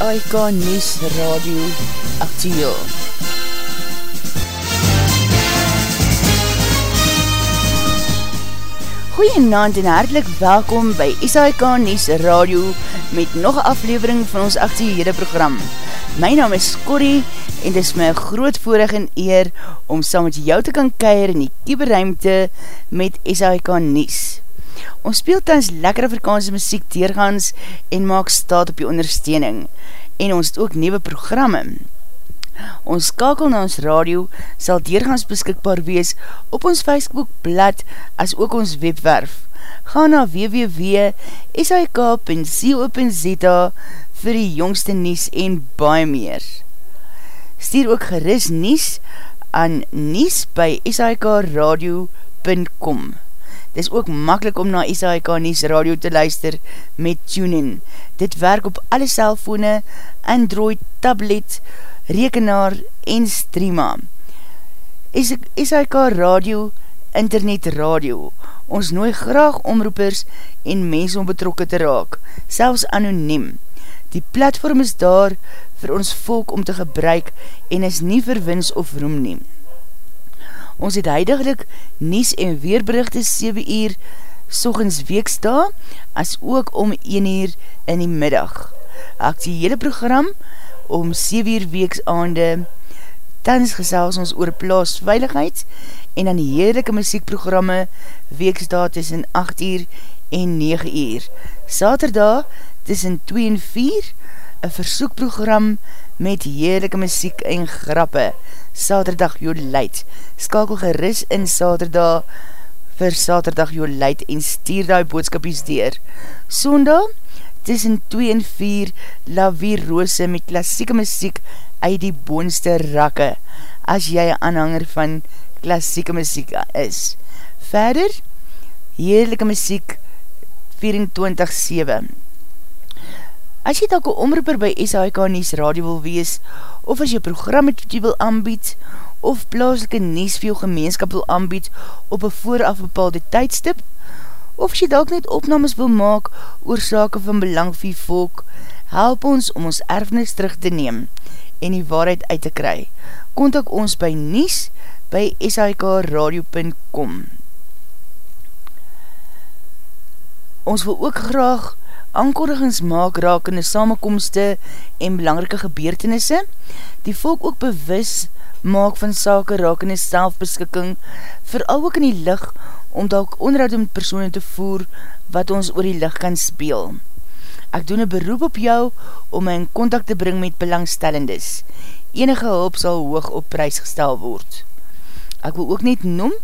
SAIK News Radio Actieel. Goeienavond en hartelijk welkom by SAIK News Radio met nog aflevering van ons actiehede program. My naam is Corrie en dit is my groot voorig en eer om saam met jou te kan keir in die kieberuimte met SAIK News. Ons speel tans lekker Afrikaanse muziek teergans en maak staat op die ondersteuning. En ons het ook nieuwe programme. Ons skakel na ons radio sal deurgans beskikbaar wees op ons Facebookblad as ook ons webwerf. Ga na www.sik.co.za vir die jongste nies en baie meer. Stuur ook geris nies aan nies by sikradio.com. Dit is ook makkelijk om na SAIK Nies radio te luister met TuneIn. Dit werk op alle cellfone, Android, tablet, rekenaar en streama. SAIK radio, internet radio. Ons nooi graag omroepers en mens om betrokken te raak, selfs anoniem. Die platform is daar vir ons volk om te gebruik en is nie verwins of roem neem. Ons het huidiglik nies en weerberichte 7 uur sogens weeksta, as ook om 1 uur in die middag. Actiehele program om 7 uur weeks aande, tans gesels ons oor plaas veiligheid en dan die heerlijke muziekprogramme weeksta tussen 8 uur en 9 uur. Saterdag tussen 2 en 4, een versoekprogram met heerlijke muziek en grappe. Saterdag jou leid. Skakel geris in Saterdag vir Saterdag jou leid en stuur die boodskapies deur. Sondag, tussen 2 en 4, lavier roose met klassieke muziek uit die boonste rakke, as jy een aanhanger van klassieke muziek is. Verder, heerlijke muziek 24-7. As jy dalk een omroeper by SHK Nies Radio wil wees, of as jy program met jy wil aanbied, of plaaslike Nies vir jou gemeenskap wil aanbied op een vooraf bepaalde tydstip, of as jy dalk net opnames wil maak oor sake van belang vir volk, help ons om ons erfnis terug te neem en die waarheid uit te kry. Contact ons by Nies by shkradio.com Ons wil ook graag aankondigings maak rakende samenkomste en belangrike gebeurtenisse, die volk ook bewus maak van sake rakende selfbeskikking, vooral ook in die licht om dalk onderhoud met persoon te voer wat ons oor die licht kan speel. Ek doen een beroep op jou om my in contact te bring met belangstellendes. Enige hulp sal hoog op prijs gestel word. Ek wil ook net noem,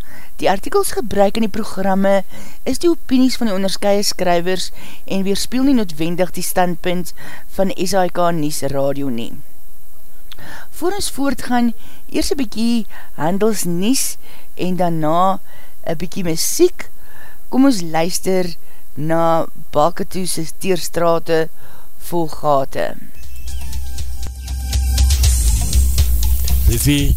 die artikels gebruik in die programme is die opinies van die onderskeie skrywers en weerspiel nie noodwendig die standpunt van SAIK Nies Radio nie. Voor ons voortgaan, eers een bykie handels Nies en daarna een bykie muziek, kom ons luister na Baketoese Teerstrate vol gate. Liffie,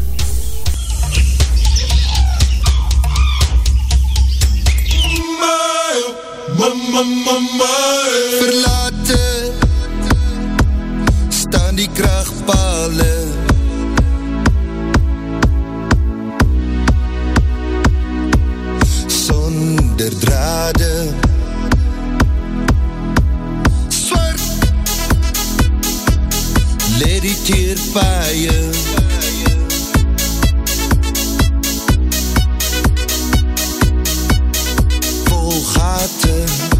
Verlate. Staan die krachtpale Sonder drade Swart Let die teerpaaie attı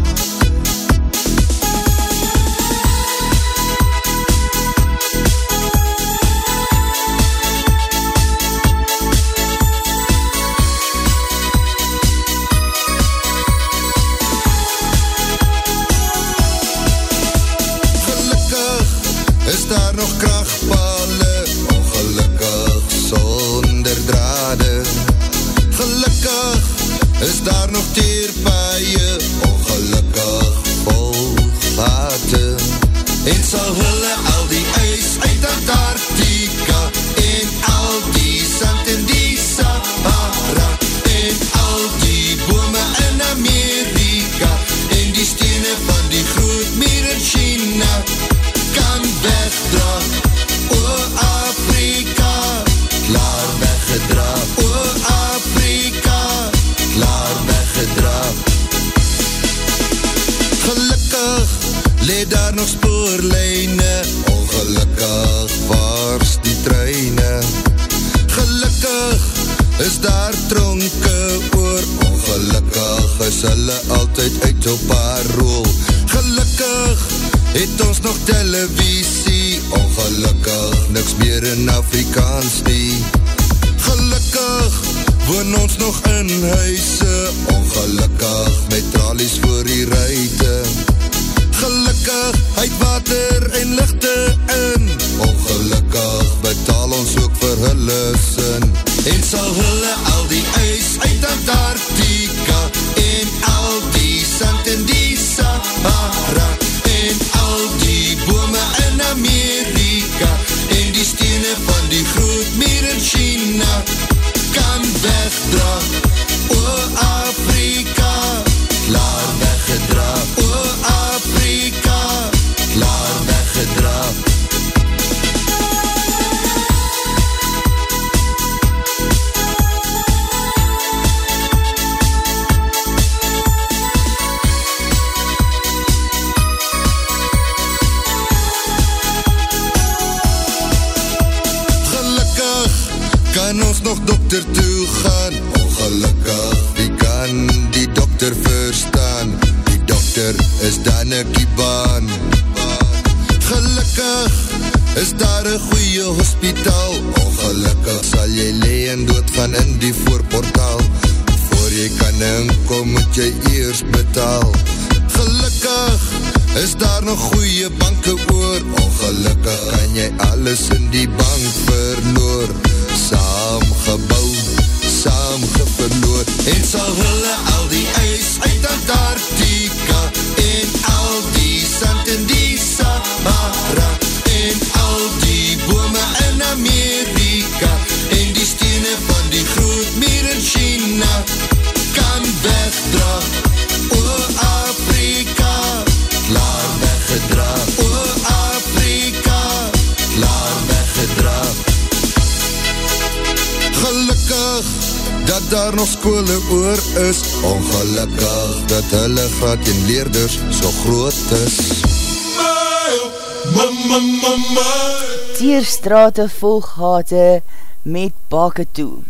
Teerstrate vol gate met bake toe.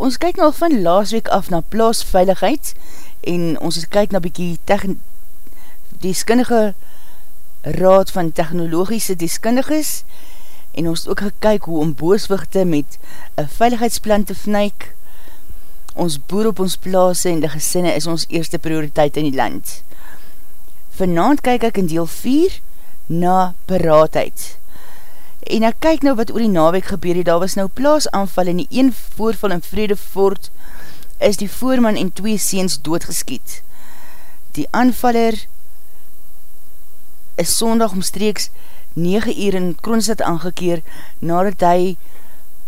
Ons kyk nou van laas week af na plaasveiligheid en ons kyk na bykie deskundige raad van technologische deskundiges en ons ook gekyk hoe om booswichte met een veiligheidsplan te vnyk. Ons boer op ons plaas en die gesinne is ons eerste prioriteit in die land. Vanavond kyk ek in deel 4 na beraadheid. En ek kyk nou wat oor die naweek gebeur het, daar was nou plaasanval en die een voorval in Vredefort is die voorman en twee seens doodgeskiet. Die aanvaller is sondag omstreeks 9 uur in Kroonstad aangekeer nadat hy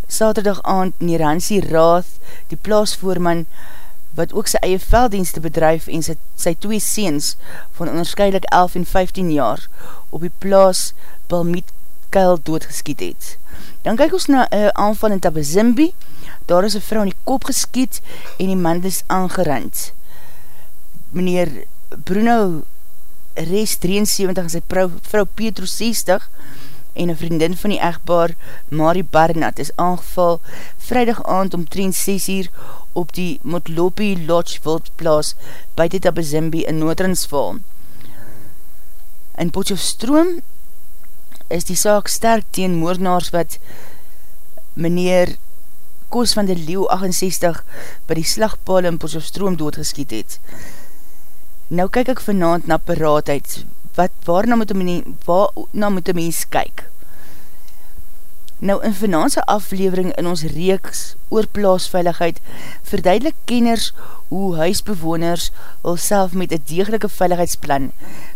saterdag aand neer Hansie Raad, die plaasvoorman, wat ook sy eie velddienste bedrijf en sy, sy twee seens van onderscheidelik 11 en 15 jaar op die plaas Balmiet Kuil doodgeskiet het. Dan kyk ons na een aanval in Tabazimbi, daar is een vrou in die kop geskiet en die man is aangerand. Meneer Bruno Res 73 en sy vrou, vrou Petro 60 en een vriendin van die echtbaar Marie Barnat is aangeval vrijdag aand om 3 6 uur op die Motlopi Lodge Wildplaas buiten Tabazimbi in Noordransval. In Potjofstroom is die saak sterk teen moordenaars wat meneer Koos van der Leeuw 68 by die slagpaal in Potjofstroom doodgeskiet het. Nou kyk ek vanavond na paraatheid. wat waarna moet een, waarna moet een mens kyk. Nou in finanse aflevering in ons reeks oor plaasveiligheid verduidelik kenners hoe huisbewoners wil self met een degelike veiligheidsplan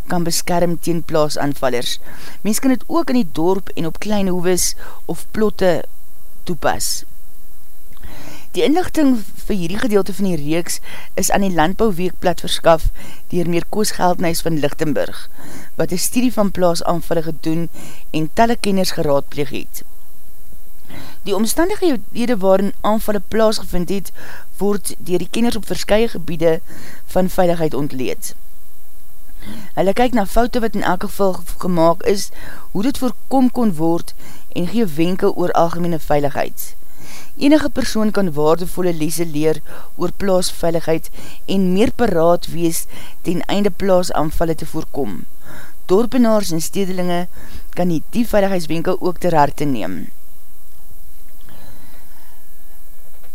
kan beskerm teen plaasanvallers. Mens kan het ook in die dorp en op kleine hoeves of plotte toepas. Die inlichting vir hierdie gedeelte van die reeks is aan die Landbouweekblad verskaf dier meer Koos Geldnijs van Lichtenburg, wat een studie van plaasanvalle gedoen en talle kenners geraadpleeg het. Die omstandighede waarin aanvalle plaasgevind het, word dier die kenners op verskye gebiede van veiligheid ontleed. Hulle kyk na foute wat in elke geval gemaakt is, hoe dit voorkom kon word en gee wenke oor algemene veiligheid. Enige persoon kan waardevolle lese leer oor plaasveiligheid en meer paraat wees ten einde plaasanvalle te voorkom. Dorpenaars en stedelinge kan die die veiligheidswenke ook ter harte neem.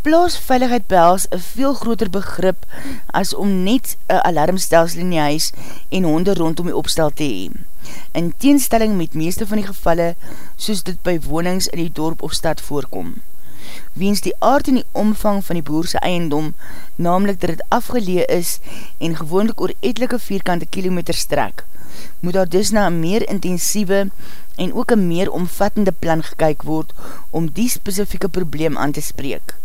Plaasveiligheid behels een veel groter begrip as om net een alarmstelsel in die huis en honde rondom die opstel te hee. In teenstelling met meeste van die gevalle soos dit by wonings in die dorp of stad voorkom. Weens die aard en die omvang van die boerse eiendom, namelijk dat het afgelee is en gewoonlik oor etelike vierkante kilometer strek, moet daar dus na een meer intensieve en ook een meer omvattende plan gekyk word om die specifieke probleem aan te spreek.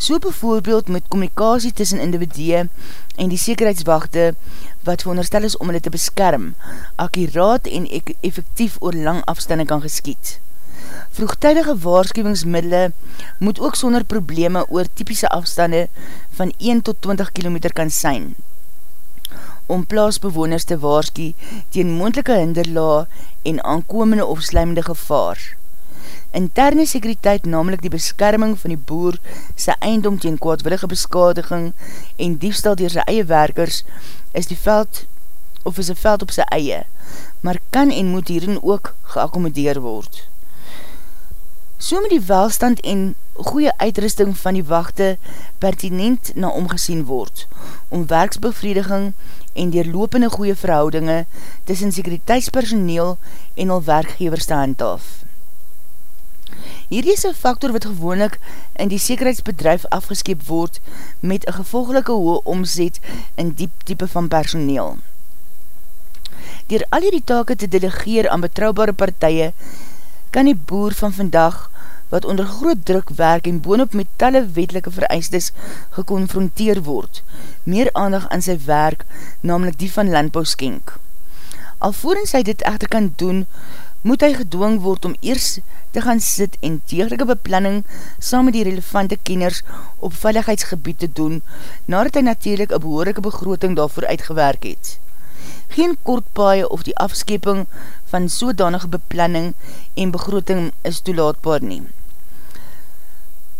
So bijvoorbeeld met communicatie tussen individue en die sekerheidswachte wat veronderstel is om hulle te beskerm, akkuraat en effectief oor lang afstande kan geskiet. Vroegtijdige waarschuwingsmiddele moet ook sonder probleme oor typische afstande van 1 tot 20 km kan sein om plaasbewoners te waarskie teen moendelike hinderla en aankomende of sluimende gevaar. Interne sekuriteit, namelijk die beskerming van die boer, sy eindom teen kwaadwillige beskadiging en diefstal dier sy eie werkers, is die veld, of is die veld op sy eie, maar kan en moet hierin ook geaccommodeer word. So met die welstand en goeie uitrusting van die wachte pertinent na omgesien word, om werksbevrediging en dierlopende goeie verhoudinge tussen sekuriteitspersoneel en al werkgevers te handhaaf. Hierdie is een factor wat gewoonlik in die sekerheidsbedrijf afgeskip word met een gevolgelike hoë omzet in diep type van personeel. Door al die take te delegeer aan betrouwbare partije, kan die boer van vandag, wat onder groot druk werk en boonop met talle wetelike vereistes geconfronteer word, meer aandag aan sy werk, namelijk die van landbouw skenk. Alvorens hy dit echter kan doen, moet hy gedwong word om eers te gaan sit en degelike beplanning saam met die relevante kenners op veiligheidsgebied te doen, nadat hy natuurlijk een behoorlijke begroting daarvoor uitgewerk het. Geen kortpaaie of die afskeping van sodanige beplanning en begroting is toelaatbaar nie.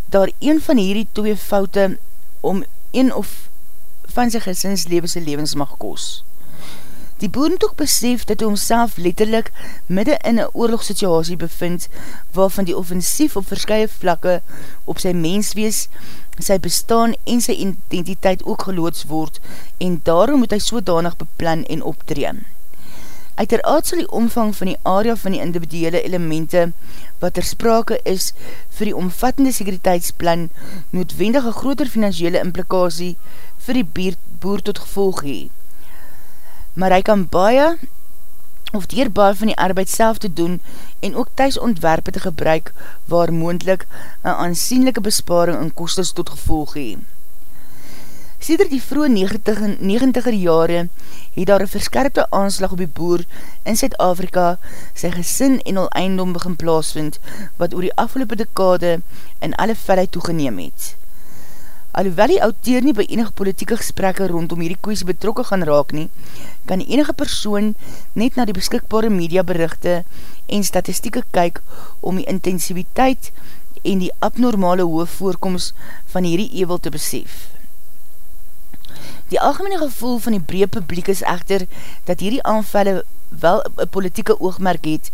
Daar een van hierdie twee foute om een of van sy gesinslewese levens mag koos. Die boer moet ook besef dat hy homself letterlik midde in een oorlogssituasie bevind, waarvan die offensief op verskye vlakke op sy menswees, sy bestaan en sy identiteit ook geloods word en daarom moet hy sodanig beplan en optreem. Uiteraard sal die omvang van die area van die individuele elemente wat er sprake is vir die omvattende sekuriteitsplan noodwendig een groter financiële implikasie vir die boer tot gevolg hee maar hy kan baie of dier baie van die arbeid self te doen en ook thuis ontwerpe te gebruik waar moendlik een aansienlijke besparing in kostes tot gevolg hee. Sieder die vroege 90er jare het daar een verskerpte aanslag op die boer in Zuid-Afrika sy gesin en al eindom begin plaasvind wat oor die afgelopen dekade in alle velheid toegeneem het. Alhoewel die auteur nie by enige politieke gesprekke rondom hierdie koeis betrokke gaan raak nie, kan enige persoon net na die beskikbare mediaberichte en statistieke kyk om die intensiviteit en die abnormale hoofvoorkomst van hierdie ewel te besef. Die algemene gevoel van die breed publiek is echter dat hierdie aanvelle wel een politieke oogmerk het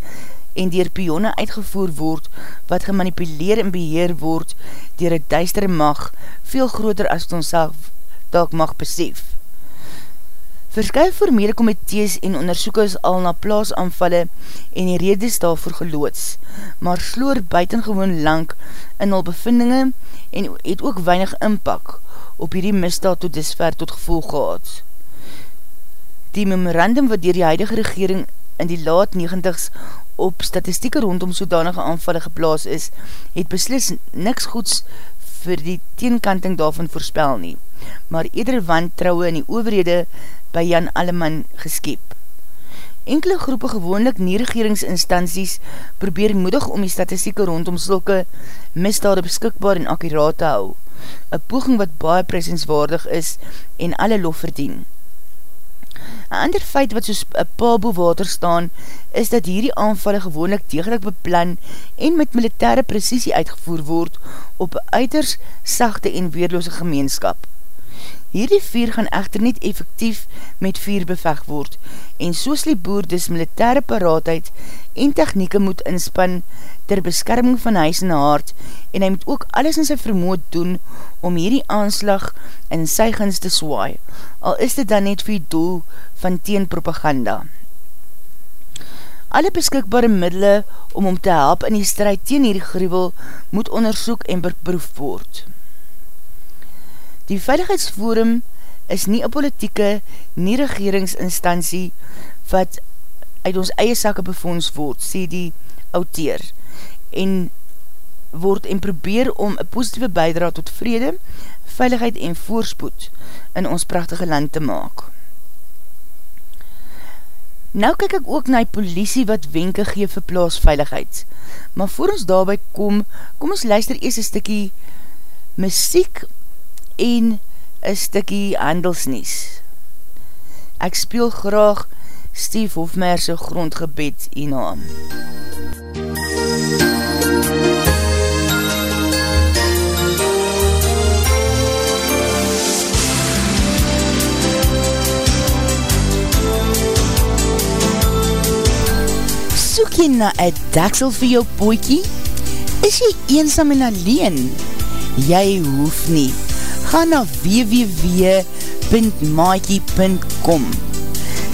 en dier pionne uitgevoer word wat gemanipuleer en beheer word dier een duistere mag veel groter as ons self dalk mag besef. Verskye formele komitees en onderzoekers al na plaasanvalle en die redes daarvoor geloods, maar sloor buitengewoon lang in al bevindinge en het ook weinig inpak op hierdie misdaad tot disver tot gevolg gehad. Die memorandum wat dier die huidige regering in die laat 90s op statistieke rondom sodanige aanvallen geplaas is, het beslis niks goeds vir die teenkanting daarvan voorspel nie, maar eerder wantrouwe in die overhede by Jan Alleman geskep. Enkele groepe gewoonlik nie regeringsinstanties probeer moedig om die statistieke rondom sulke misdade beskikbaar en akkuraat te hou, een poging wat baie presenswaardig is en alle lof verdien. Een ander feit wat soos een paalboe water staan, is dat hierdie aanvallen gewoonlik degelijk beplan en met militaire precisie uitgevoer word op uiters sachte en weerloose gemeenskap. Hierdie vuur gaan echter niet effectief met vuur beveg word en soos die boer dus militaire paraatheid en technieke moet inspan ter beskerming van huis en haard en hy moet ook alles in sy vermoed doen om hierdie aanslag in sy gins te swaai, al is dit dan net vir die doel van teenpropaganda. Alle beskikbare middele om om te help in die strijd teen hierdie gruwel moet onderzoek en beproef word. Die Veiligheidsforum is nie een politieke, nie regeringsinstantie wat uit ons eie sakke befonds word, sê die auteer, en word en probeer om een positieve bijdra tot vrede, veiligheid en voorspoed in ons prachtige land te maak. Nou kyk ek ook na die politie wat wenke gee vir plaasveiligheid. Maar voor ons daarby kom, kom ons luister eers een stikkie muziek en een stikkie handelsnies. Ek speel graag Steve Hofmerse grondgebed en naam. Soek jy na een daksel vir jou poekie? Is jy eensam en alleen? Jy hoef nie ga na www.maakie.com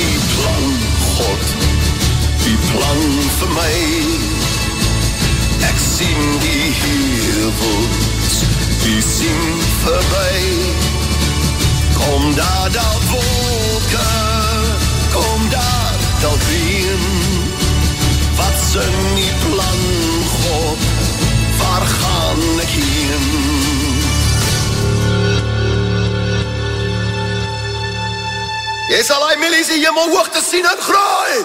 Die plan, God, die plan voor mij? Ik zie die hevels, die zien voorbij. Kom daar dat wolken, kom daar dat wien Wat zijn die plan, God Waar gaan ek heen Jy sal hy milies die hemel hoog te sien en graai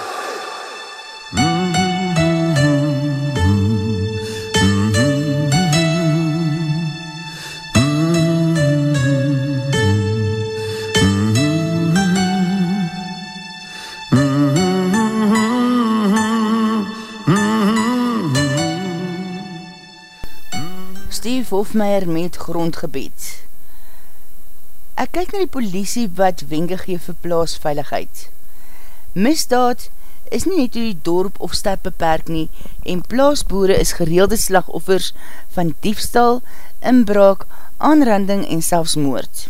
Steve Hofmeyer met grondgebied. Ek kyk na die politie wat wenke gee vir plaasveiligheid. Misdaad is nie net die dorp of stad beperk nie en plaasboere is gereelde slagoffers van diefstal, inbraak, aanranding en selfs moord.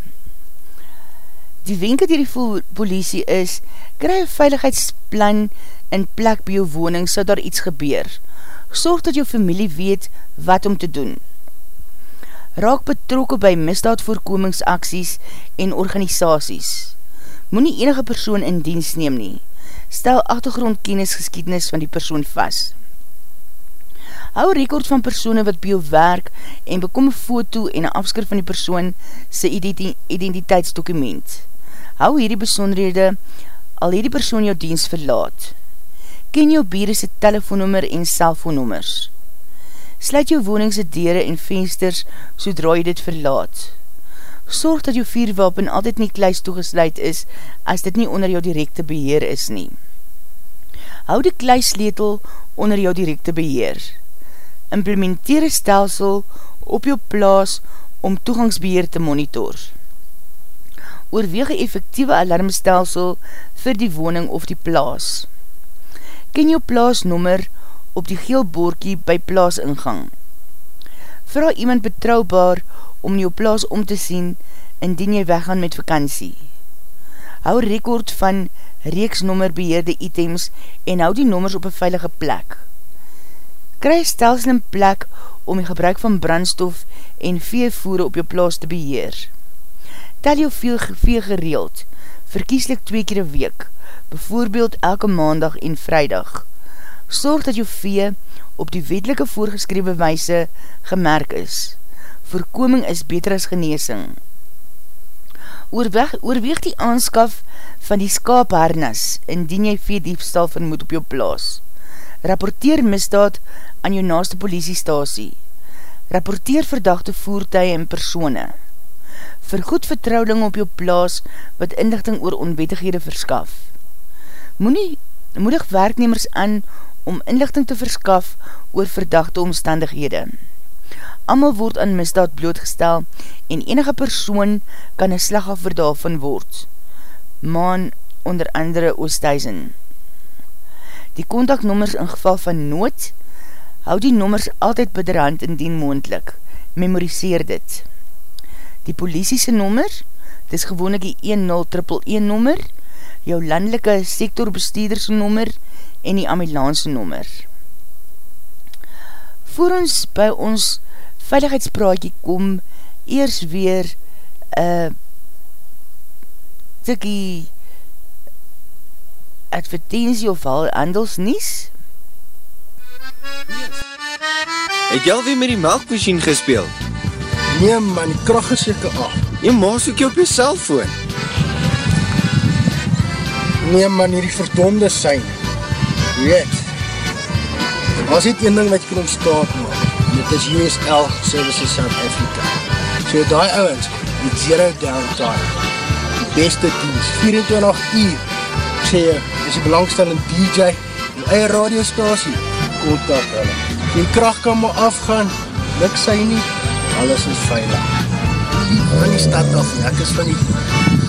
Die wenke die die politie is, kry een veiligheidsplan in plek by jou woning so daar iets gebeur. Sorg dat jou familie weet wat om te doen raak betrokke by misdaadvoorkomingsaksies en organisaties. Moe nie enige persoon in dienst neem nie. Stel achtergrondkennis geskiednis van die persoon vast. Hou rekord van persoene wat by jou werk en bekom een foto en een afskrif van die persoon sy identiteitsdokument. Hou hierdie besonderhede al hierdie persoon jou dienst verlaat. Ken jou bier sy telefoonnummer en cellfoonnummers. Sluit jou woningse dere en vensters sodra jy dit verlaat. Sorg dat jou vierwapen altyd nie kluis toegesluit is as dit nie onder jou directe beheer is nie. Hou die kluisletel onder jou directe beheer. Implementeer een stelsel op jou plaas om toegangsbeheer te monitor. Oorweeg een effectieve alarmstelsel vir die woning of die plaas. Ken jou plaasnommer op die geel boorkie by plaas ingang. Vraag iemand betrouwbaar om jou plaas om te sien indien jy weggaan met vakantie. Hou rekord van reeksnommer beheerde items en hou die nommers op een veilige plek. Kry stelsel in plek om die gebruik van brandstof en veevoere op jou plaas te beheer. Tel jou veel vee gereeld, verkieslik twee keer een week, bijvoorbeeld elke maandag en vrijdag sorg dat jou vee op die wetelike voorgeskrewe weise gemerk is. Voorkoming is beter as geneesing. Oorweg, oorweeg die aanskaf van die skaapharnas indien jy vee diefstal vermoed op jou plaas. Rapporteer misdaad aan jou naaste politiestasie. Rapporteer verdachte voertuie en persone. Vergoed vertrouwling op jou plaas wat inlichting oor onwettighede verskaf. Moenie moedig werknemers aan om inlichting te verskaf oor verdachte omstandighede. Amal word aan misdaad blootgestel en enige persoon kan een slagaffer daarvan word. Maan onder andere Oosthuizen. Die kontaknommers in geval van nood, hou die nommers altyd biderhand indien moendlik. Memoriseer dit. Die politiese nommer, dit is gewoon die 1011 nommer, jou landelike sektorbestuurdersnommer, en die ambulance nommer. voor ons by ons veiligheidspraatje kom, eers weer uh, tikkie advertentie of al handelsnies? Het jy alweer met die melkmachine gespeeld? Nee man, die kracht is jyke af. Jy maas ook jy op jy cellfoon. Nee man, hierdie verdonde sein. Weet, was dit een ding wat jy kan ontstaan maak. Dit is USL Services South Africa. So die ouwens, die zero downtime, die beste dienst, 24 uur, ek sê jy, is die belangstellende DJ, die eie radiostasie, kontak hulle. Die kracht kan maar afgaan, luk sy nie, alles is veilig. Van die stad af, ek is van die,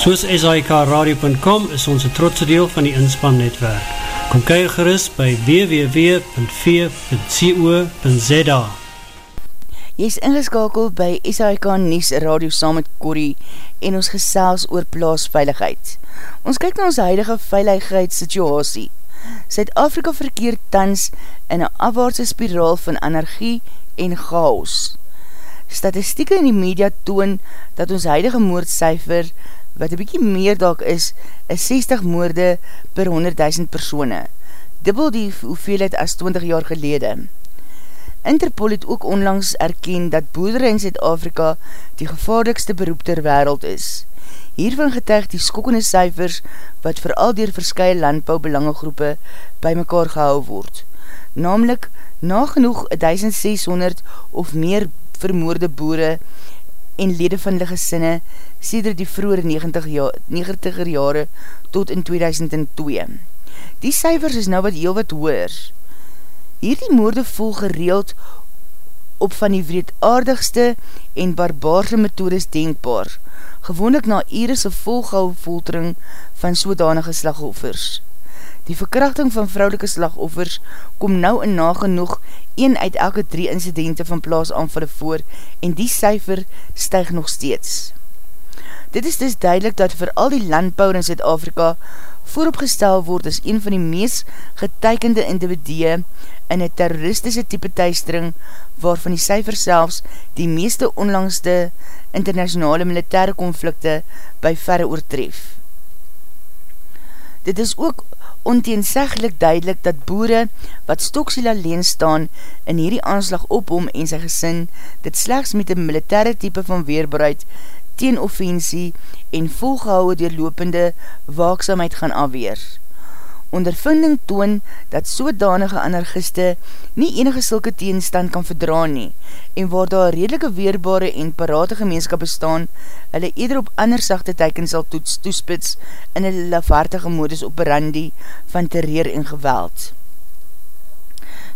Soos SIKRadio.com is ons een trotse deel van die inspannetwerk. Kom kyk gerust by www.v.co.za Jy is ingeskakeld by SHK Nies Radio saam met Corrie en ons gesels oor plaasveiligheid. Ons kyk na ons huidige veiligheidssituasie. Zuid-Afrika verkeer tans in een afwaardse spiraal van energie en chaos. Statistieke in die media toon dat ons huidige moordcijfer wat een bykie meer dalk is, is 60 moorde per 100.000 persone, dubbel die hoeveelheid as 20 jaar gelede. Interpol het ook onlangs erken dat boerder in Zuid-Afrika die gevaarlikste beroep ter wereld is. Hiervan getuig die skokkende cijfers wat vooral dier verskye landboubelangegroepe by mekaar gehou word. Namelijk, nagenoeg 1600 of meer vermoorde boere en lede van die gesinne sêder die vroere 90 jaar, 90er jare tot in 2002. Die cijfers is nou wat heel wat hoer. Hierdie moorde vol gereeld op van die wreedaardigste en barbaarse methodes denkbaar, gewoonlik na Iris'e volgouw voltering van sodanige slagoffers. Die verkrachting van vrouwelike slagoffers kom nou in nagenoeg 1 uit elke 3 incidente van plaasanvalle voor en die cijfer stuig nog steeds. Dit is dus duidelik dat vir al die landbouwer in Zuid-Afrika vooropgestel word as een van die meest getekende individue in een terroristische type thuistering waarvan die cijfer selfs die meeste onlangste internationale militaire konflikte by verre oortref. Dit is ook onteenseglik duidelik dat boere wat stoksiel alleen staan in hierdie aanslag op hom en sy gesin dit slechts met een militaire type van weerbereid teen offensie en volgehouwe doorlopende waaksamheid gaan afweer. Ondervinding toon dat sodanige anarchiste nie enige sulke teenstand kan verdra nie en waar daar redelike weerbare en parate gemeenskap bestaan, hulle eder op ander sachte teiken sal toets toespits in hulle lafhartige modus operandi van terreur en geweld.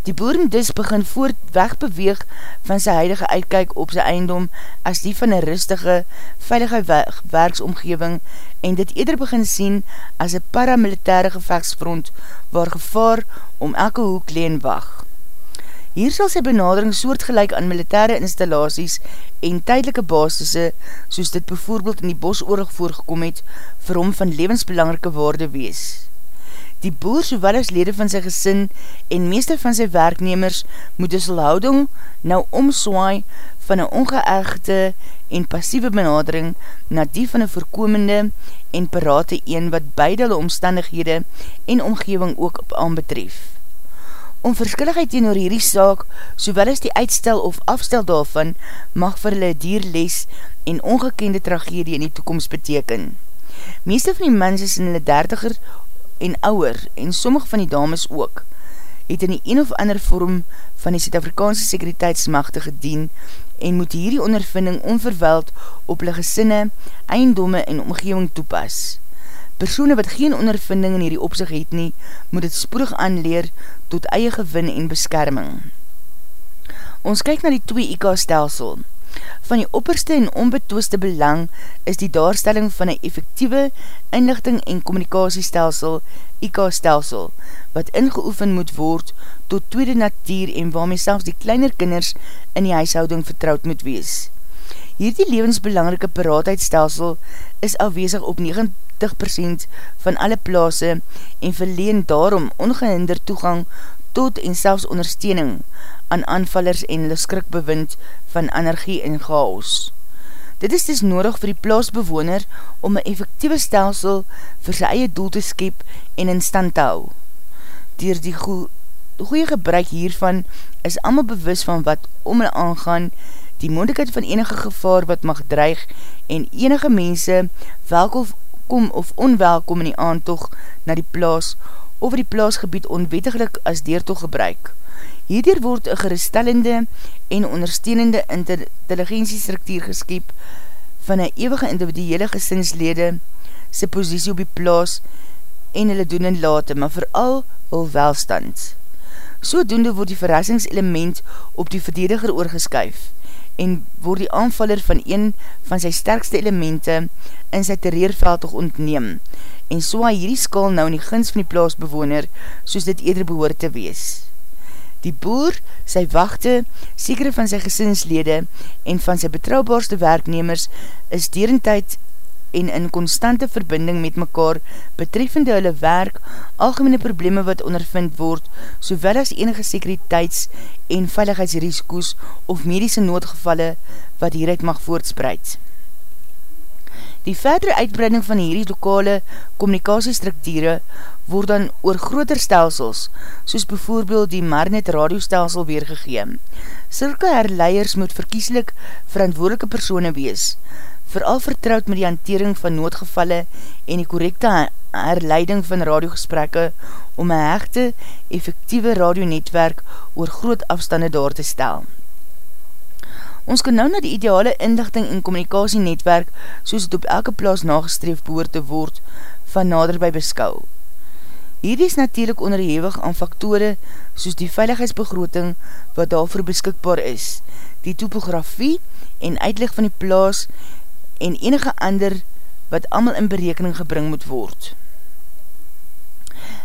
Die boeren dus begin voort wegbeweeg van sy huidige uitkyk op sy eindom as die van een rustige, veilige werksomgeving en dit eerder begin sien as een paramilitaire gevechtsfront waar gevaar om elke hoek leen wacht. Hier sal sy benadering soortgelijk aan militaire installaties en tydelike basisse, soos dit bijvoorbeeld in die bosoorlog voorgekom het, vir hom van levensbelangrike waarde wees. Die boer sowel as lede van sy gesin en meeste van sy werknemers moet dus houding nou omswaai van een ongeëgde en passieve benadering na die van een voorkomende en parate een wat beide hulle omstandighede en omgeving ook op aanbetref. Om verskilligheid teen oor hierdie saak, sowel as die uitstel of afstel daarvan, mag vir hulle dier les en ongekende tragedie in die toekomst beteken. Meeste van die mens is in hulle dertiger en ouwer en sommige van die dames ook, het in die een of ander vorm van die Suid-Afrikaanse sekuriteitsmachte gedien en moet hierdie ondervinding onverweld op hulle gesinne, eindomme en omgeving toepas. Persone wat geen ondervinding in hierdie opzicht het nie, moet het spoedig aanleer tot eie gewin en beskerming. Ons kyk na die 2 IK-stelsel. Van die opperste en onbetwiste belang is die daarstelling van een effectieve inlichting en communicatiestelsel, IK-stelsel, wat ingeoefen moet word tot tweede natuur en waarmee selfs die kleiner kinders in die huishouding vertrouwd moet wees. Hierdie levensbelangrike paraatheidstelsel is afwezig op 90% van alle plaas en verleen daarom ongehinder toegang tot en selfs ondersteuning aan aanvallers en hulle skrikbewind van energie en chaos. Dit is dus nodig vir die plaasbewoner om een effectieve stelsel vir sy eie doel te skep en in stand te hou. Door die goe, goeie gebruik hiervan is allemaal bewus van wat om hulle aangaan, die moeilijkheid van enige gevaar wat mag dreig en enige mense welkom of onwelkom in die aantog na die plaas of die plaasgebied onwettiglik as deertog gebruik. Hierdier word een geruststellende en ondersteunende intelligentiestruktuur geskep van een eeuwige individuele gesinslede sy posiesie op die plaas en hulle doen en late, maar vooral hul welstand. Sodoende word die verrassingselement op die verdediger oorgeskuif en word die aanvaller van een van sy sterkste elemente in sy terreerveld toch ontneem en so hy hierdie skal nou in die gins van die plaasbewoner soos dit eerder behoor te wees. Die boer, sy wachte, sekere van sy gesinslede en van sy betrouwbaarste werknemers is derentijd en in constante verbinding met mekaar betreffende hulle werk, algemene probleme wat ondervind word, sowel as enige sekuriteits- en veiligheidsrisikoes of medische noodgevalle wat hieruit mag voortspreid. Die verdere uitbreiding van hierdie lokale communicatiestrukture word dan oor groter stelsels, soos bijvoorbeeld die Marnet radiostelsel weergegeem. Silke herleiers moet verkieslik verantwoordelike persone wees, vooral vertrouwd met die hantering van noodgevalle en die correcte herleiding van radiogesprekke om een hechte, effectieve radionetwerk oor groot afstande daar te stel. Ons kan nou na die ideale inlichting en communicatienetwerk soos het op elke plaas nagestreef behoor te word van naderby beskou. Hierdie is natuurlijk onderhewig aan faktore soos die veiligheidsbegroting wat daarvoor beskikbaar is, die topografie en uitleg van die plaas en enige ander wat allemaal in berekening gebring moet word.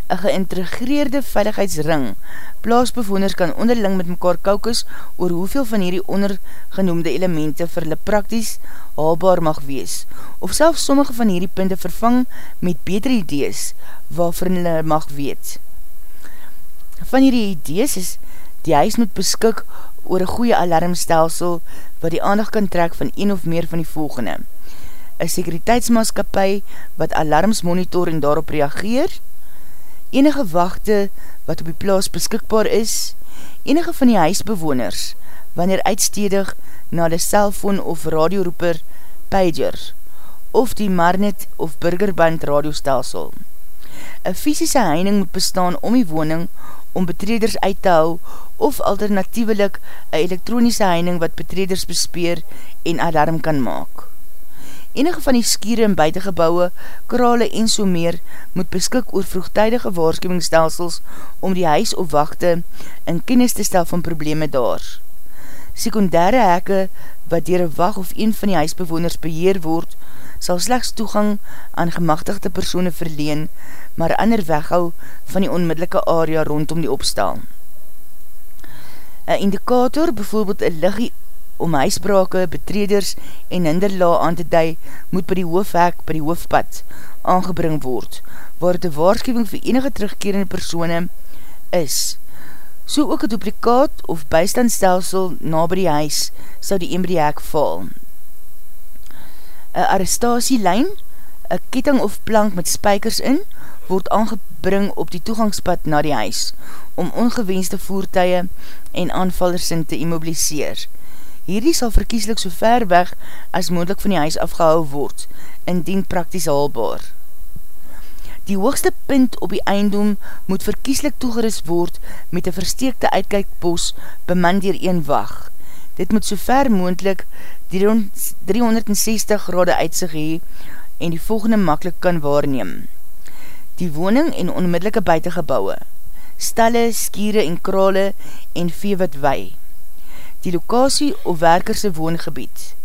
Een geïntegreerde veiligheidsring. Plaasbevoners kan onderling met mekaar kaukus oor hoeveel van hierdie ondergenoemde elemente vir hulle prakties haalbaar mag wees, of selfs sommige van hierdie punte vervang met beter idees waarvan hulle mag weet. Van hierdie idees is die huis moet beskik oor een goeie alarmstelsel wat die aandag kan trek van een of meer van die volgende. Een sekuriteitsmaatskapie wat alarms monitor en daarop reageer, enige wachte wat op die plaas beskikbaar is, enige van die huisbewoners, wanneer uitstedig na die cellfoon of radioroeper pager, of die marnet of burgerband radiostelsel. Een fysische heining moet bestaan om die woning om betreders uit te hou of alternatiewelik een elektronische heining wat betreders bespeer en alarm kan maak. Enige van die skiere en buitengebouwe, krale en so meer moet beskik oor vroegtijdige waarschuwingsstelsels om die huis of wachte in kennis te stel van probleme daar. Sekundaire hekke wat dier een wacht of een van die huisbewoners beheer word, sal slechts toegang aan gemachtigde persone verleen, maar ander weghou van die onmiddellike area rondom die opstal. Een indikator, bijvoorbeeld een liggie om huisbrake, betreders en hinderla aan te dui, moet by die hoofhek by die hoofpad aangebring word, waar die waarschuwing vir enige terugkerende persoene is. So ook een duplikaat of bystandstelsel na by die huis sal die een by die hek val. Een arrestatielijn, een ketting of plank met spijkers in, word aangebring op die toegangspad na die huis, om ongewenste voertuie en aanvallers in te immobiliseer. Hierdie sal verkieslik so ver weg as moendlik van die huis afgehou word, indien prakties haalbaar. Die hoogste punt op die eindom moet verkieslik toegeris word met een versteekte uitkijkbos bemand dier een wacht. Dit moet so ver moendlik 360 grade uitsig hee en die volgende makkelijk kan waarneem. Die woning en onmiddellike buitengebouwe, stalle, skiere en krale en vee wat wei. Die lokasie of werkerse woongebied,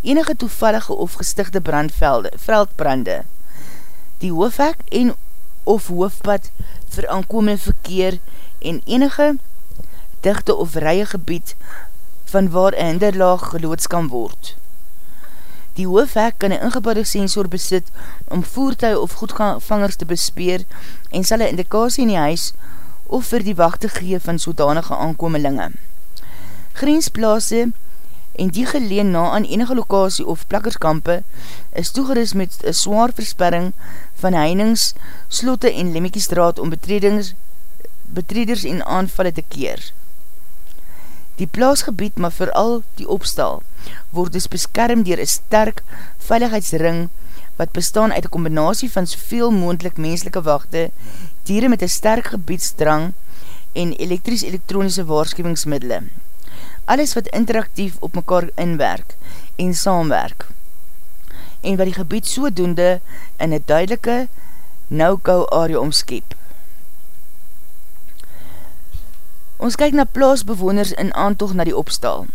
enige toevallige of gestigte brandvelde, veldbrande, die hoofhek en of hoofpad vir aankomende verkeer en enige dichte of rye gebied van waar een hinderlaag geloods kan word. Die hoofhek kan een ingebouwde sensor besit om voertuig of goedvangers te bespeer en sal een indikasie in die huis of vir die wacht te gee van sodanige aankomelinge. Grensplaase en die geleen na aan enige lokasie of plakkerskampe is toegeris met een zwaar versperring van heinings, slotte en lemmekiestraat om betreders, betreders en aanvallen te keer. Die plaasgebied, maar vooral die opstal, word dus beskerm dier een sterk veiligheidsring wat bestaan uit een combinatie van soveel moendlik menselike wachte, dieren met een sterk gebiedsdrang en elektries-elektronische waarschuwingsmiddele. Alles wat interactief op mekaar inwerk en saamwerk en wat die gebied sodoende in een duidelike no-go area omskep. Ons kyk na plaasbewoners in aantocht na die opstal.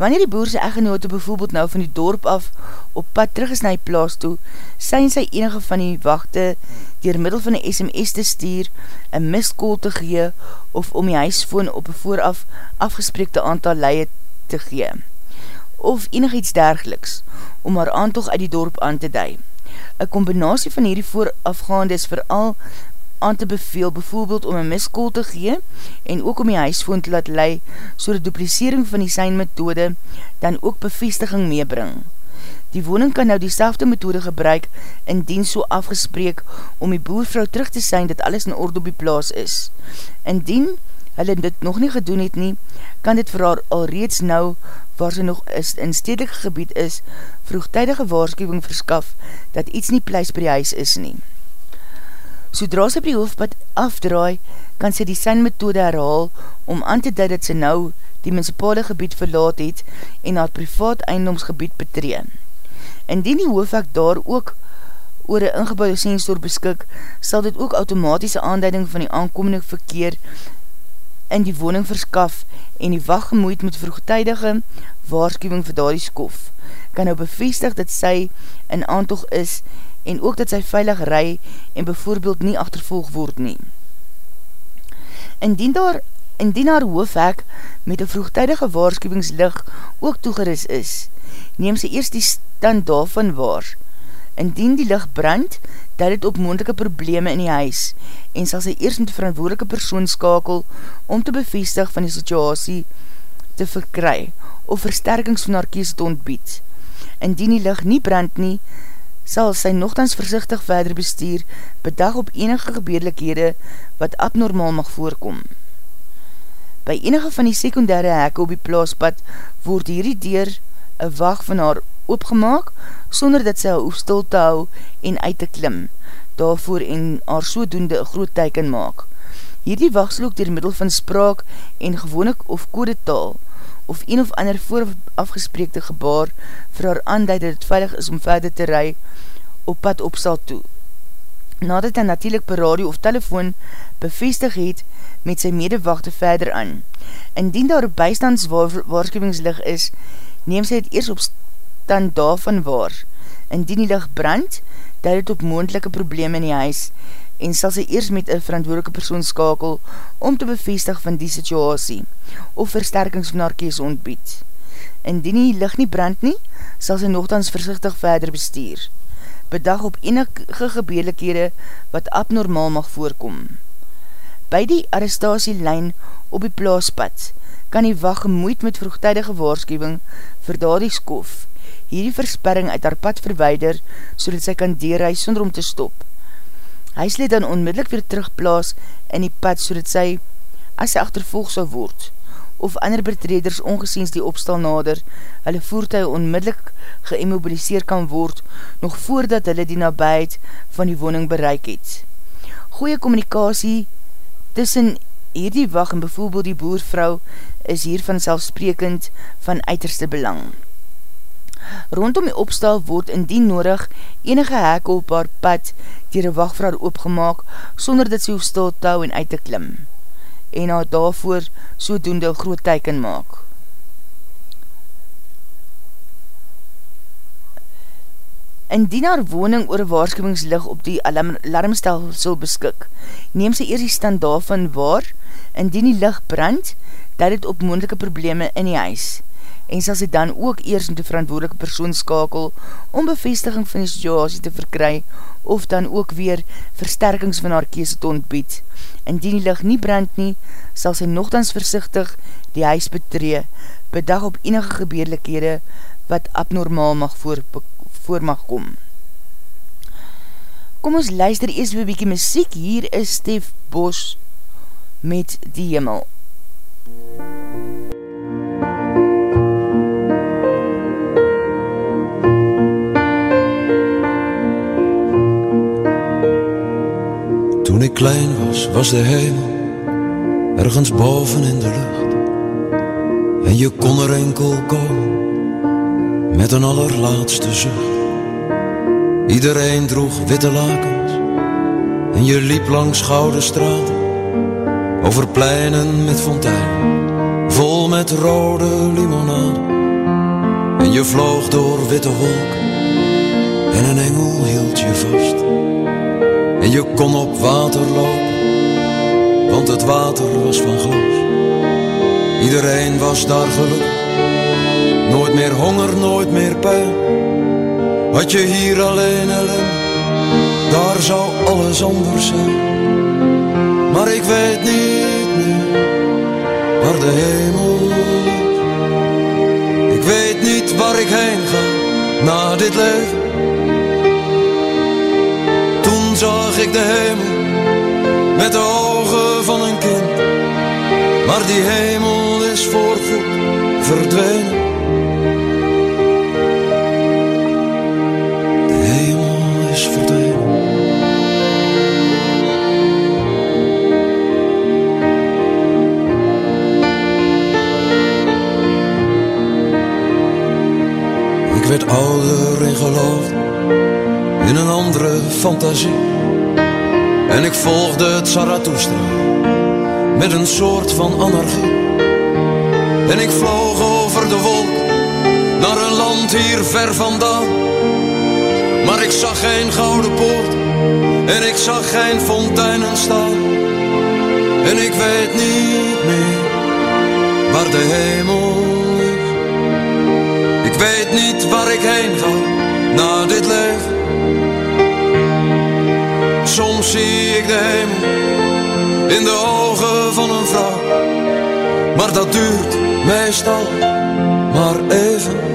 Wanneer die boerse egenoote bijvoorbeeld nou van die dorp af op pad terug is na die plaas toe, syn sy enige van die wachte dier middel van die SMS te stuur, een miskool te gee of om die huisfoon op een vooraf afgespreekte aantal leie te gee. Of enig iets dergeliks, om haar aantocht uit die dorp aan te dui. Een combinatie van hierdie voorafgaande is vooral aan te beveel, bijvoorbeeld om een miskool te gee en ook om die huisfoon te laat lei, so die duplicering van die sein methode dan ook bevestiging meebring. Die woning kan nou die selfde methode gebruik in diens so afgespreek om die boervrou terug te sein dat alles in orde op die plaas is. Indien hulle dit nog nie gedoen het nie, kan dit vir haar al reeds nou, waar sy nog is, in stedelike gebied is, vroegtijdige waarschuwing verskaf dat iets nie pleis by die huis is nie. Sodra sy by die hoofdpad afdraai, kan sy die sein methode herhaal om aan te duid dat sy nou die municipale gebied verlaat het en haar privaat eindomsgebied betree. Indien die hoofdpad daar ook oor een ingebouwde sensor beskik, sal dit ook automatiese aanduiding van die aankomende verkeer in die woning verskaf en die wacht gemoeid met vroegtijdige waarschuwing vir daar die skof, kan nou bevestig dat sy in aantocht is en ook dat sy veilig ry en bijvoorbeeld nie achtervolg word nie. Indien daar indien haar hoofhek met een vroegtijdige waarschuwingslig ook toegeris is, neem sy eerst die stand daarvan waar. Indien die licht brand, dat het op moendelike probleme in die huis en sal sy eerst met verantwoordelike persoon skakel om te bevestig van die situasie te verkry of versterkings van haar kies te ontbied. Indien die licht nie brand nie, sal sy nogthans versichtig verder bestuur, bedag op enige gebeurlikhede wat abnormaal mag voorkom. By enige van die sekundare hekke op die plaaspad word hierdie deur een wacht van haar oopgemaak, sonder dat sy haar hoef stil te hou en uit te klim, daarvoor en haar sodoende een groot teiken maak. Hierdie wacht sal ook dier middel van spraak en gewone of kode taal, of een of ander vooraf afgespreekte gebaar vir haar aanduid dat het veilig is om verder te ry op pad opstal toe. Nadat hy natuurlijk per radio of telefoon bevestig het met sy medewachte verder aan. Indien daar op bijstands waarschuwingslig is, neem sy het eers op stand daarvan waar. Indien die licht brand, duid het op moendelike probleme in die huis en sal sy eers met een verantwoordelike persoon skakel om te bevestig van die situasie of versterkings van haar kies ontbied. Indien die licht nie brand nie, sal sy nogthans versichtig verder bestuur. Bedag op enige gebeurlikhede wat abnormaal mag voorkom. By die arrestatielijn op die plaaspad kan die wacht gemoeid met vroegtijdige waarschuwing vir daar die skof, hierdie versperring uit haar pad verweider, so dat sy kan deerhuis sonder om te stop. Hy sal dan onmiddellik weer terugplaas in die pad, so dat sy, as sy achtervolg sal word, of ander betreders ongesiens die opstal nader, hulle voertuig onmiddellik geïmmobiliseer kan word, nog voordat hulle die nabijheid van die woning bereik het. Goeie communicatie tussen hierdie wacht en bijvoorbeeld die boervrou is hier vanselfsprekend van uiterste belang. Rondom die opstal word indien nodig enige hek op haar pad dier een wachtvrou opgemaak sonder dat sy hoef stil touw en uit te klim en haar daarvoor so doende groot teiken maak. Indien haar woning oor waarschuwingslig op die alarmstelsel beskik, neem sy eers die stand daarvan waar, indien die licht brand, dat het op moendelike probleme in die huis, en sal sy dan ook eers met die verantwoordelike persoon skakel om bevestiging van die situasie te verkry, of dan ook weer versterkings van haar kese te ontbied. Indien die licht nie brand nie, sal sy nogthans versichtig die huis betree, bedag op enige gebeurlikhede wat abnormaal mag voorbekom voor mag kom. Kom ons luister eers weer bykie muziek, hier is Stef Bos met die hemel. Toen ik klein was, was de hemel ergens boven in de lucht. En je kon er enkel komen met een allerlaatste zucht. Iedereen droeg witte lakens en je liep langs gouden straten, over pleinen met fonteinen, vol met rode limonade. En je vloog door witte wolken en een engel hield je vast. En je kon op water lopen, want het water was van glas. Iedereen was daar gelukkig Nooit meer honger, nooit meer pijn. Had je hier alleen ellende, daar zou alles anders zijn. Maar ik weet niet meer waar de hemel is. Ik weet niet waar ik heen ga na dit leven. Ik de hemel met de ogen van een kind. Maar die hemel is voorgoed verdwenen. werd ouder en geloofde in een andere fantasie. En ik volgde het Zarathustra met een soort van anarchie. En ik vloog over de wolk naar een land hier ver vandaan. Maar ik zag geen gouden poort en ik zag geen fonteinen staan. En ik weet niet meer waar de hemel weet niet waar ik heen ga na dit leven. Soms zie ik de hemel in de ogen van een vrouw. Maar dat duurt meestal maar even.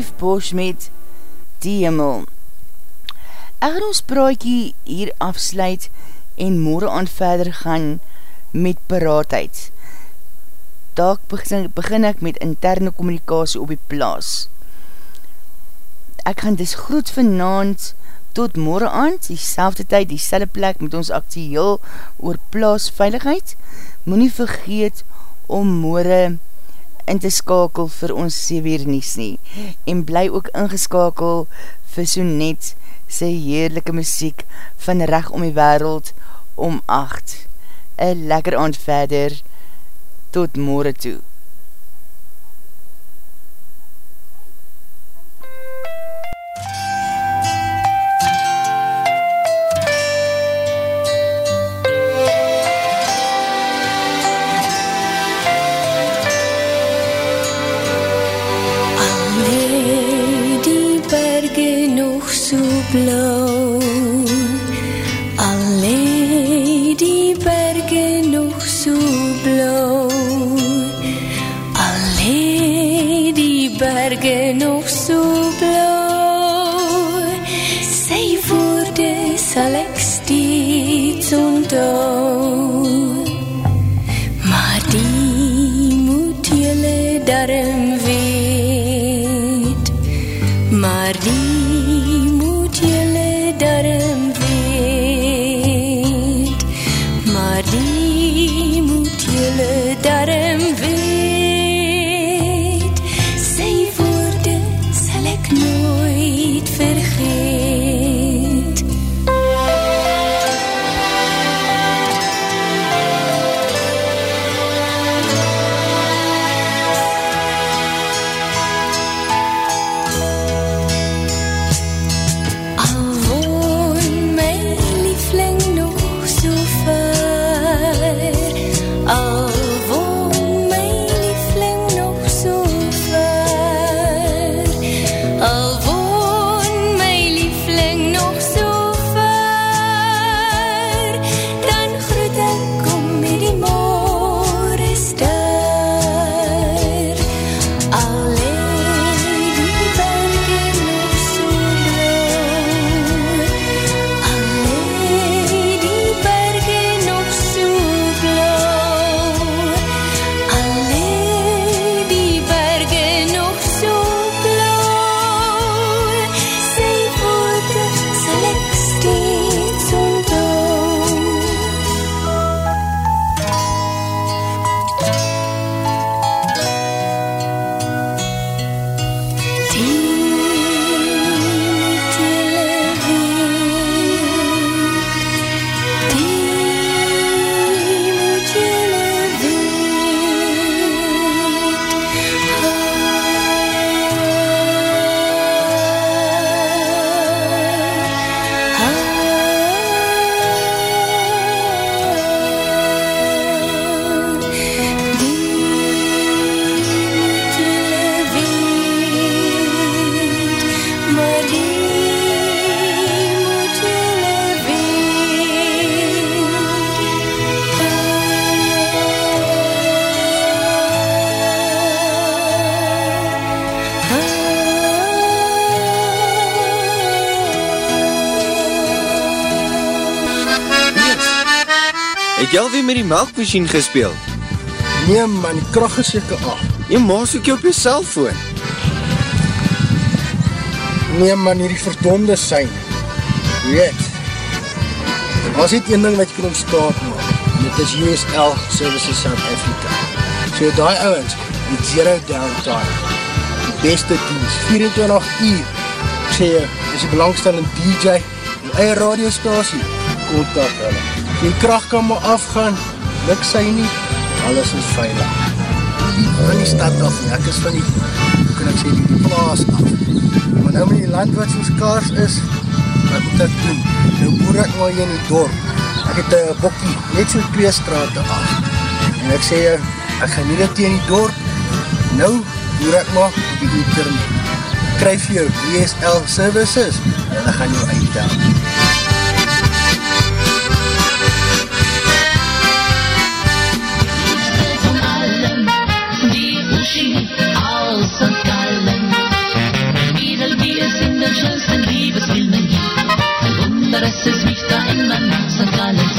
Stef Bosch met Die Himmel. Ek gaan ons praatjie hier afsluit en morgen aan verder gaan met paraatheid. Daak begin, begin ek met interne communicatie op die plaas. Ek gaan dis groet vanavond tot morgen aan, die selfde tyd, die selle plek met ons actieel oor plaasveiligheid. Moe nie vergeet om morgen in te skakel vir ons 7 uur nies nie en bly ook ingeskakel vir so net sy heerlijke muziek van reg om die wereld om 8. Een lekker aand verder, tot morgen toe. Het jy alweer met die melkmachine gespeeld? Nee man, die kracht is jyke af. Jy maas ook jy op jy cellfoon. Nee man, hierdie verdonde sein. Weet, as dit een ding wat jy kan ontstaan maak, dit is USL Services South Africa. So die ouwens, met zero downtime, die beste dienst, 24 uur, ek sê jy, is die belangstellende DJ, die eie radiostasie, kontak hulle die kracht kan maar afgaan, luk sy nie, alles is veilig. Van die stad af, ek is van die, hoe kan ek sê, die plaas af. Maar nou met die land wat soos kaars is, wat moet ek doen? Nou boer ek maar hier in die dorp. Ek het een bokkie, net so twee straten af. En ek sê, ek gaan nie dit hier in die dorp, nou boer ek maar op die internet. Kryf jou DSL services, en dan gaan jou uitdaan. der Rest ist nicht verändert, das alles.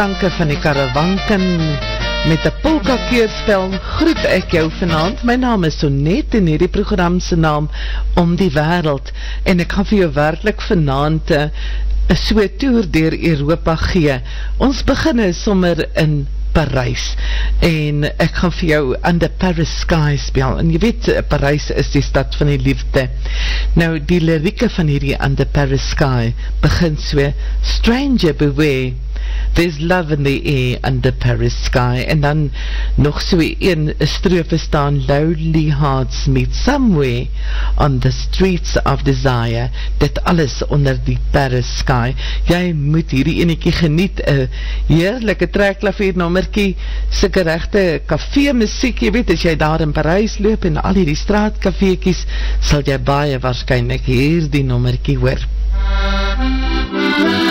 Klanke van die karawanken met die polka keerspel groet ek jou vanavond. My naam is Sonnet en hierdie programse naam Om die Wereld. En ek gaan vir jou werkelijk vanavond eh, een so toer dier Europa gee. Ons beginne sommer in Parijs. En ek gaan vir jou aan the Paris Sky speel. En jy weet eh, Parijs is die stad van die liefde. Nou die lirieke van hierdie aan the Paris Sky begin so. Stranger beware There's love in the air under Paris sky. En dan nog so een strofe staan Lonely hearts meet somewhere on the streets of desire. Dit alles onder die Paris sky. Jy moet hierdie enekie geniet. Een heerlijke trekklavier nommerkie sikke rechte café muziek jy weet as jy daar in Parijs loop en al die straatcafeekies sal jy baie waarschijnlijk hier die nommerkie hoor. MUZIEK